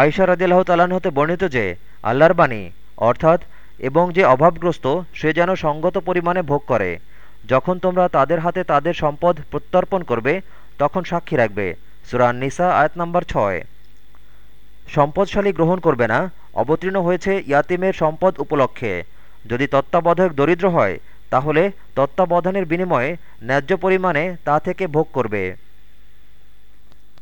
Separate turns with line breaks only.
আয়সা রদিল্লাহ তালান হতে বর্ণিত যে, আল্লাহর বাণী, অর্থাৎ, এবং যে অভাবগ্রস্ত, সে যেন সঙ্গত পরিমাণে ভোগ করে। যখন তোমরা তাদের হাতে তাদের সম্পদ প্রত্যর্পণ করবে, তখন সাক্ষী রাখবে। সুরান নিসা আয়াত নম্বর ছয়। সম্পদশালী গ্রহণ করবে না, অবতীর্ণ হয়েছে ইয়াতিমের সম্পদ উপলক্ষে। যদি তত্ত্বাবধায়ক দরিদ্র হয়, তাহলে তত্ত্বাবধানের বিনিময়ে ন্যায্য পরিমাণে তা থেকে ভোগ করবে।